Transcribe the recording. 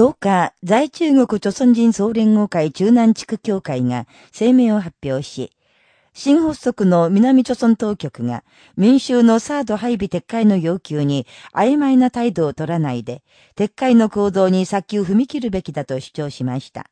10日、在中国朝鮮人総連合会中南地区協会が声明を発表し、新発足の南朝鮮当局が民衆のサード配備撤回の要求に曖昧な態度を取らないで、撤回の行動に早急踏み切るべきだと主張しました。